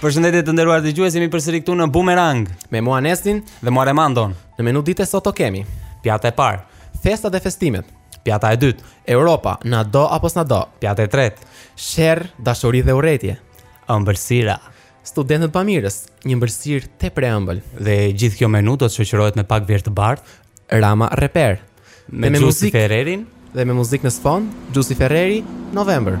Përshëndetje të nderuar dëgjues, jemi përsëri këtu në Boomerang me mua Nestin dhe mua Remandon. Në menutë e ditës sot do kemi pjata e parë, festa dhe festimet, pjata e dytë, Europa, na do apo s'na do, pjata e tretë, sherr, dashuri dhe urrejtje, ëmbëlsira, Studentët pa mirësi, një ëmbëlsirë tepër e ëmbël. Dhe gjithë kjo menu do të shoqërohet me pak verë të bardhë. Rama reper. Me, me Giusi Ferrerin. Dhe me muzikë në sfond, Giusi Ferreri, Novembre.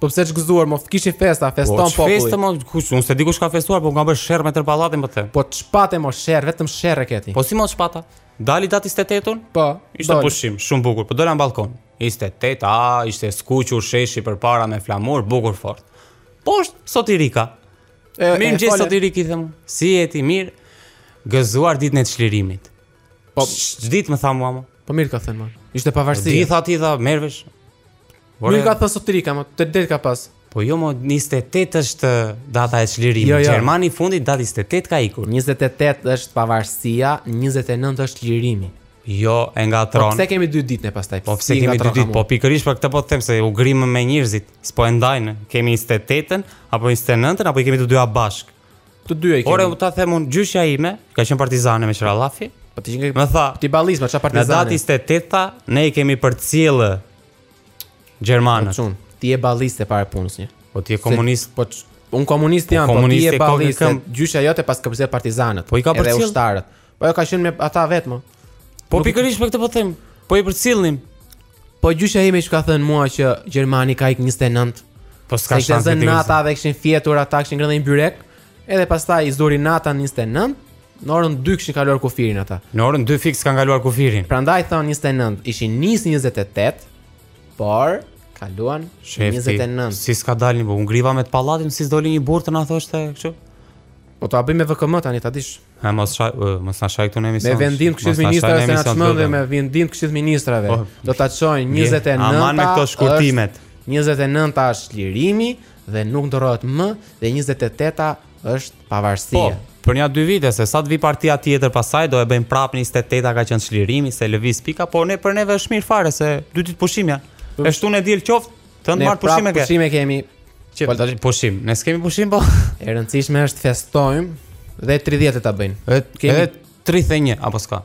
Po pse të gëzuar, mo kishim festa, po, feston po, populli. Po festoi mo kush, unë s'e di kush ka festuar, po kam bërë sherr me tër pallatin po të. Po ç'pate mo sherr, vetëm sherr e ke ti. Po si mo ç'pata? Dal në datën 28 unë? Po. Ishte pushim, shumë bukur, po dola në balkon. 28, a, ishte skuqur sheshi përpara me flamur, bukur fort. Po është Sotirika. E, mirëmëngjes Sotirik i them unë. Si je ti, mirë. Gëzuar ditën e çlirimit. Po, ç'ditë më tha mua? Po mirë ka thënë, mamë. Ishte pavarësi. Di, ti, tha, merr vesh. Por nuk ka pas Sotirika, po të drejtë ka pas. Po jo më 28 është data e çlirimit. Jo, jo. Gjermani i fundit datë 28 ka ikur. 28 është pavarësia, 29 është çlirimi. Jo, e ngatërron. Po pse kemi 2 ditë ne pastaj? Po pse kemi 2 ditë? Po pikërisht për këtë po të them se u grimë me njerëzit, s'po e ndajnë. Kemi 28-ën apo 29-ën apo i kemi të dyja bashk. Të dyja i kemi. Ore ta them unë gjyshja ime, ka qenë partizane me Çrallafi. Po ti qenë më tha, ti balliste çfarë partizane? Në datë 28 tha ne i kemi përcjellë Gjermanët. Po ti je balliste pikë së pari. Po ti je komunist. Po un komunist jam, po ti je ballist. Gjyshja jote s'ka përcjell partizanët. Po i ka përcjell ushtarët. Po ajo ka qenë me ata vetëm. Po pikërisht për këtë po them. Po i përcillnim. Po gjyshja ime që ka thënë mua që Gjermani ka ik 29. Po s'ka shans të them. Ata dhe kishin fjetur, ata kishin ngrënë një byrek. Edhe pastaj i zuri nata 29. Në orën 2 kishin kaluar kufirin ata. Në orën 2 fiks kanë kaluar kufirin. Prandaj thon 29, ishin nis 28, por kaluan Shënepremte, 29. Si s'ka dalë një burr, u griva me tër pallatin, si s'doli një burr të na thoshte kështu. Po ta bëjmë me VKM tani ta dish. Ha mos shaj, mos na shaj këtu në emision. Me vendim të këshillit ministrave se na çmend dhe me vendim të këshillit ministrave. Po, do ta çojnë 29. Aman me këto shkurtimet. 29 është çlirimi dhe nuk ndërrohet më dhe 28-a Është pavarësia. Po, për nja dy vite se sa të vi partia tjetër pastaj do e bëjnë prapë 28 ka qenë çlirimi se lëviz pika, po ne për neve është mirë fare se dy ditë pushim janë. Është shtunë e diel qoftë, të ndë marë pushime ke. Ne prapë pushime kemi. Që po tash pushim, ne s'kemi pushim po. E rëndësishme është festojmë dhe 30 ta bëjnë. Edhe 31 apo s'ka.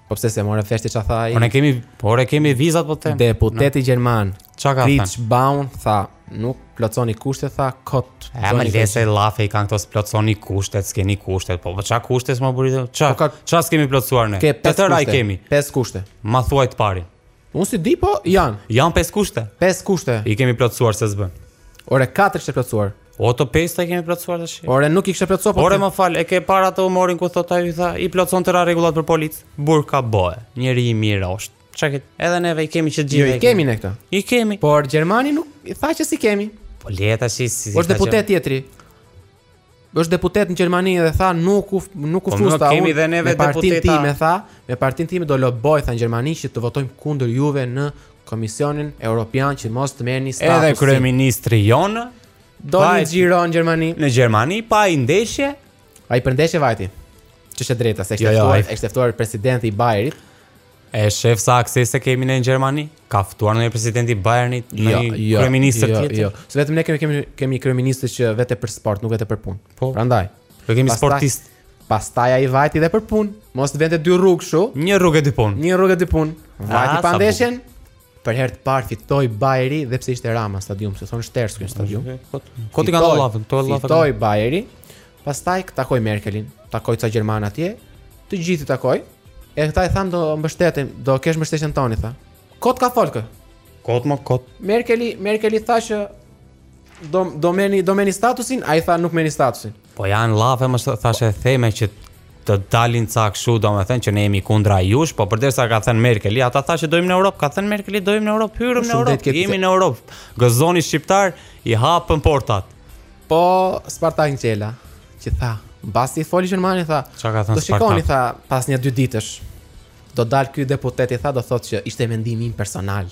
Po pse se more festë ça tha ai? Ne kemi, po ne kemi vizat po them. Deputeti no. gjerman. Çka ka thënë? Rich Baum tha, nuk plotësoni kushtet tha kot. Ja more se llafe i kanë këto plotësoni kushtet, s'keni kushtet. Po po ça kushte s'ma bëri? Ça? Po ça s'kemi plotësuar ne? Të tëra i kemi. Pesë kushte. Ma thuaj të parin. Unë s'i di po janë. Janë pesë kushte. Pesë kushte. I kemi plotësuar se s'bën. Ore katër s'ke plotësuar. O të pesta i kemi plotësuar tash. Ore nuk i kishte plotësuar. Po Ore më fal, e ke parë atë humorin ku thotë ai tha, i plotëson tëra rregullat për polic. Burg ka bo, njeri i mirë është. Çka ke? Edhe neve i kemi që gjithë. Jo, i kemi ne këto. I kemi. Por gjermani nuk i tha që s'i kemi. Po le ta si si. Është deputet tjetri. Është deputet në Gjermani dhe tha nuk u nuk u po, fusta. Po kemi dhe neve deputeta. Me partinë time tha, me partinë time do loboj tha në Gjermani që të votojmë kundër juve në Komisionin Europian që mos të merrni statusin. Edhe kryeministri jonë do një xhiro në Gjermani. Në Gjermani pa një ndeshje, ai për ndeshje vajti. Ç'është e drejta, se jo, jo, e ftoi presidenti i Bayernit. E shef sa aksese kemi në Gjermani? Ka ftuar presidenti i Bayernit, një jo, jo, kryeministër jo, tjetër. Jo, jo. Se vetëm ne kemi kemi kemi kryeministër që vete për sport, nuk vete për punë. Po. Prandaj. Ne kemi sportist. Pastaj ai vajti dhe për punë. Mos të vente dy rrugë kështu. Një rrugë e dy punë. Një rrugë e dy punë. Vajti ah, pa ndeshjen. Për herë të parë fitoi Bajeri dhe pse ishte Rama në stadium, se thon është ters ky në stadium. Kot i kanë llafen, ato llafe. Fitoi Bajeri. Pastaj takoi Merkelin, takoi ca gjermanë atje. Të gjithë i takoi. E këta i thanë do mbështetim, do kesh mbështetjen tonë tha. Kot ka fol ky? Kot më kot. Merkeli, Merkeli tha që do do merrni do merrni statusin, ai tha nuk merrni statusin. Po janë llafe më thashetheme që të dalin ca kështu, domethënë që ne jemi kundra jush, po përderisa ka thënë Merkeli, ajo tha që do hyjmë në Europë, ka thënë Merkeli, do hyjmë në Europë, hyrëm në Europë, jemi në Europë, gëzoni shqiptarë, i hapën portat. Po, s'pa ti Angela, që tha, pasi foli gjermani, tha, Ça ka thënë do shikoni, tha, pas nja dy ditësh, do dalë ky deputeti, tha, do thot që ishte mendimi im personal.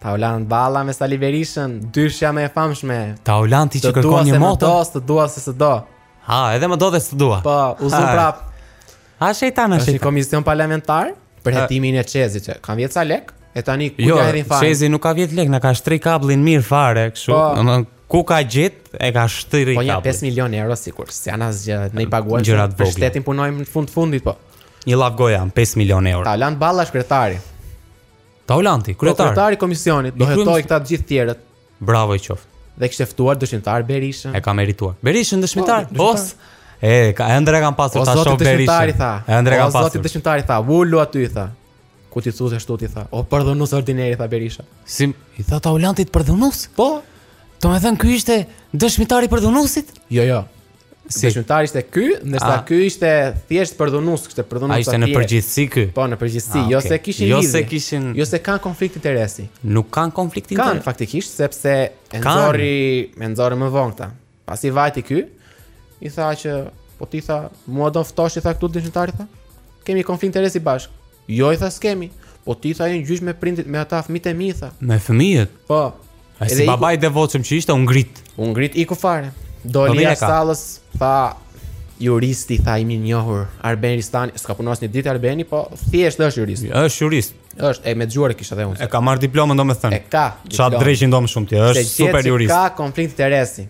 Taulant Balla me Sali Berishën, dyshja më e famshme. Taulanti që kërkon një moto. Të dua se më do, të dua se s'të do. Ha, edhe më do dhe s'të dua. Po, u zon prap. Ha shejtan, ha shejtan. komision parlamentar për hetimin e Çezit që kanë vjedh ca lek. E tani kujt ia hedhin fare? Jo, Çezi nuk ka vjedh lek, na ka shtri kabllin mirë fare kështu. Po. Domethënë ku ka gjet e ka shtri kabllin. Po nja 5 milion euro sikur, s'janë asgjë, ne i paguajmë gjëra t'vogla. Për shtetin punojmë në fund të fundit po. Një llaf goje janë 5 milion euro. Taulant Balla sekretari. Taulanti, po, kryetar. Kryetar i komisionit, do hetoj këta të gjithë tjerët. Bravo i qoftë. Dhe kishte ftuar dëshmitar Berishën. E ka merituar. Berishën dëshmitar. Po, Bos. E, ka ëndërr kanë pasur ta shoh Berishën. E ëndërr kanë pasur. Zoti dëshmitar i tha, "Vulu aty i tha." Ku ti thosh ashtu ti tha? O përdhunus ordiner i tha Berisha. Si i tha Taulantit përdhunus? Po. Do të thënë ky ishte dëshmitari i përdhunusit? Jo, jo. Si, dëshmitari ishte ky, ndërsa ky ishte thjesht përdhunus, kishte përdhunu. Ai ishte në përgjithësi ky. Po, në përgjithësi, ah, jo se kishin lidhje. Jo se kishin. Jo se kanë konflikt interesi. Nuk kanë konflikt interesi. Kanë faktikisht sepse e nxori, e nxori më vonë këta. Pasi vajti ky, i tha që po ti tha, mua do ftosh i tha këtu dëshmitar i tha. Kemi konflikt interesi bashkë. Jo i tha s'kemi. Po ti i tha ke një gjyq me prindit, me ata fëmijët e mi tha. Me fëmijët. Po. Ai si baba i devotshëm që ishte u ngrit. U ngrit iku fare. Doli jashtë sallës, tha juristi tha i mirënjohur Arben Ristani, s'ka punuar asnjë ditë Arbeni, po thjesht është jurist. Është jurist. Është me të dëgjuar e kisha dhe unë. E ka marr diplomën domethënë. E ka. Ça drejtën, domethënë ti, është super jurist. Ka konflikt interesi.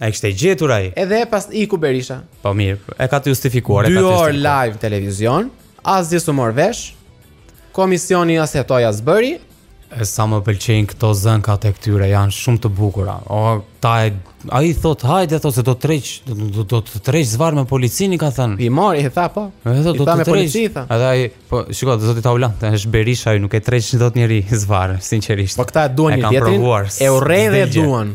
A kishte gjetur ai? Edhe pastaj iku Berisha. Po mirë, e ka të justifikuar, e ka të justifikuar. Dy orë live televizion, asgjë s'u mor vesh. Komisioni as hetoi as bëri. E sa më pëlqejnë këto zënkat e këtyre, janë shumë të bukura. O, ta e... A i thot, hajde, thot, se do të tërheq, do, do, do të tërheq zvarë me policin, i ka thënë. I mori, i tha, po. E thot, do të tërheq. Polici, tha. Edhe ai, po, shiko, o Taulant, është Berisha, nuk e tërheq dot njeri zvarë, sinqerisht. Po këta e duan njëri-tjetrin, e urrejnë dhe e duan.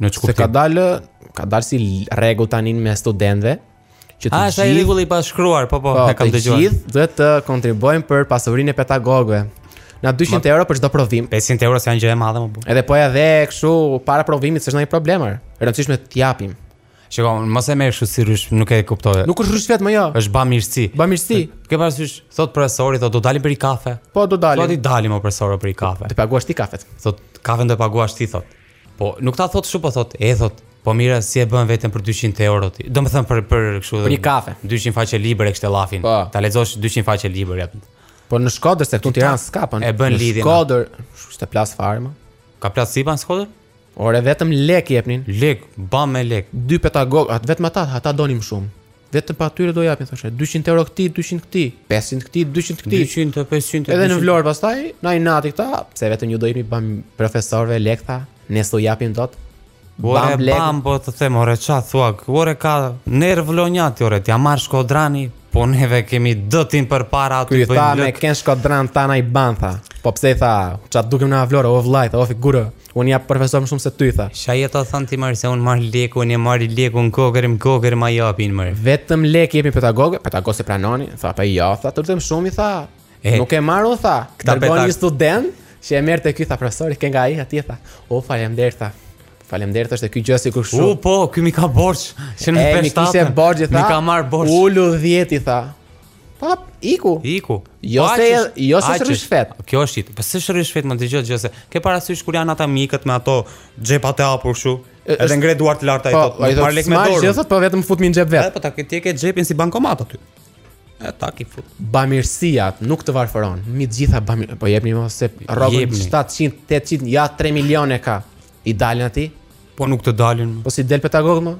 Në ç'kuptim. Se ka dalë, ka dalë si rregull tani mes studentëve që të gjithë. A është ai rregulli i pashkruar? Po po, po e kam dëgjuar. Të gjithë duhet të kontribuojmë për pasurinë e pedagogëve. Na 200 Ma, euro për çdo provim. 500 euro a ndonjë gjë e madhe më bu. Edhe po edhe kështu para provimit s'është ndonjë problem. E rëndësishme të japim. Shiko, mos e merr kështu si rrysh, nuk e kuptoj. Nuk është rryshfet më jo. Është bamirësi. Bamirësi. Ke parasysh, thot profesori, thot do dalim për i kafe. Po do dalim. Thot i dalim o profesor për i kafe. Të paguash ti kafet. Thot kafen do e paguash ti thot. Po nuk ta thot kështu po thot, e thot. Po mirë, si e bën vetëm për 200 euro ti. Domethënë për për kështu. Për një kafe. 200 faqe libër e kisha llafin. Po. Ta lexosh 200 faqe libër ja. Po në Shkodër se këtu në Tiranë s'ka punë. S'bën lidhje. Shkodër, ç'ka plas fare ma. Ka plas sipa në Shkodër? Ore vetëm lek jepnin. Lek, bam lek. Dy pedagog, atë vetëm ata, ata donin shumë. Vetëm atyre do japin thoshe. 200 euro këti, 200 këti, 500 këti, 200 këti. 200 e 500. Edhe në Vlorë pastaj, nga inati këta, pse vetëm ju do jepni bam profesorëve lek tha, ne s'u japim dot. Ore bam, bam po të them ore ça thua, ore ka nerv vlonjati ore, t'ia marrë shkodrani, Po neve kemi dëtin për para aty bëjmë lëk. Kujt me ken shkodran tana i ban tha. Po pse i tha, ça të dukem na Vlore, o vllaj, tha, o figurë. Unë jap profesor më shumë se ty, tha. Ça je tu thënë ti mër, se unë marr lekun, unë e marr lekun në kokërr, në kokërr ma japin mër. Vetëm lek jepini pedagogë, pedagogë se pranoni, tha, pa i ja, tha, të lutem shumë, i tha. E, Nuk e marr, tha, këta petak... një student, që e merrte ky, tha, profesori, ke nga ai aty, tha, o, faleminderit, tha. Faleminderit është ky gjesti kush kështu. U po, ky mi ka borxh. Që në pesë shtatë. Kishte borxh tha. Mi ka marr borxh. Ulu 10 i tha. Pap, iku. Iku. Jo se jo se sërrish fet. Kjo është hit. Po se s'rri pa fet më dëgjoj gjë se ke parasysh kur janë ata mjekët me ato xhepat e hapur kështu. Edhe ngre duart lart ai po, thotë. Po, ai thotë, "Marr lekë me dorë." Po, vetëm futmi në xhep vet. Po, ta ke ti ke xhepin si bankomat aty. E tak i fut. Bamirësia nuk të varfëron. Mi të gjitha bamir, po jepni mo se rrogën 700, 800, ja 3 milione ka. I dalin aty? Po nuk të dalin. Po si del pedagogu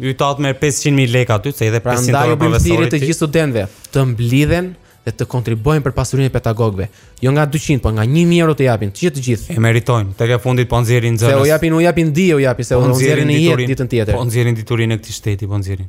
ynë ta atë me 500.000 lek aty, se edhe 500 pra, dollarë profesorit të gjithë studentve, të mblidhen dhe të kontribuojnë për pasurinë e pedagogëve. Jo nga 200, po nga 1.000 euro të japin, të gjithë të gjithë. E meritojnë, tek e fundit po nxjerrin nxënës. Se u japin, u japin dije, u japin, se po i nxjerrin në jetë ditën tjetër. Po nxjerrin diturinë e këtij shteti, po nxjerrin.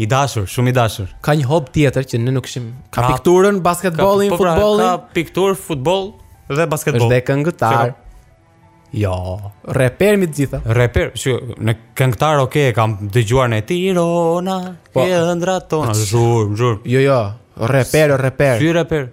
I dashur, shumë i dashur. Ka një hobi tjetër që ne nuk kishim. Ka Rap. pikturën, basketbollin, Po pra, futbollin. Ka pikturë, futboll dhe Është basketboll. dhe këngëtar. Jo, reper mi të gjitha. Reper, që në këngëtar ok e kam dëgjuar ne Tirona, Po. ëndrra jonë, zhurm, zhurm. Jo, jo, reper, reper. Ky reper.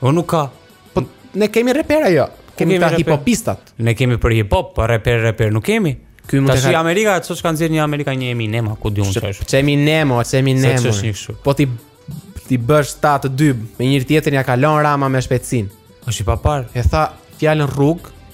O nuk ka. Po ne kemi repera jo. Kemi, kemi ta hiphopistat. Ne kemi për hip hop, për reper reper nuk kemi. Ky mund të thotë Amerika, ç'ka nxjerrë një Amerika një Eminem a ku di un ç'ësh. Ç'Eminem mo, ç'Eminem mo. Po ti t'i bësh ta të dy me njëri tjetrin ia kalon Rama me shpejtësinë. Është i papar. E tha fjalën rrug,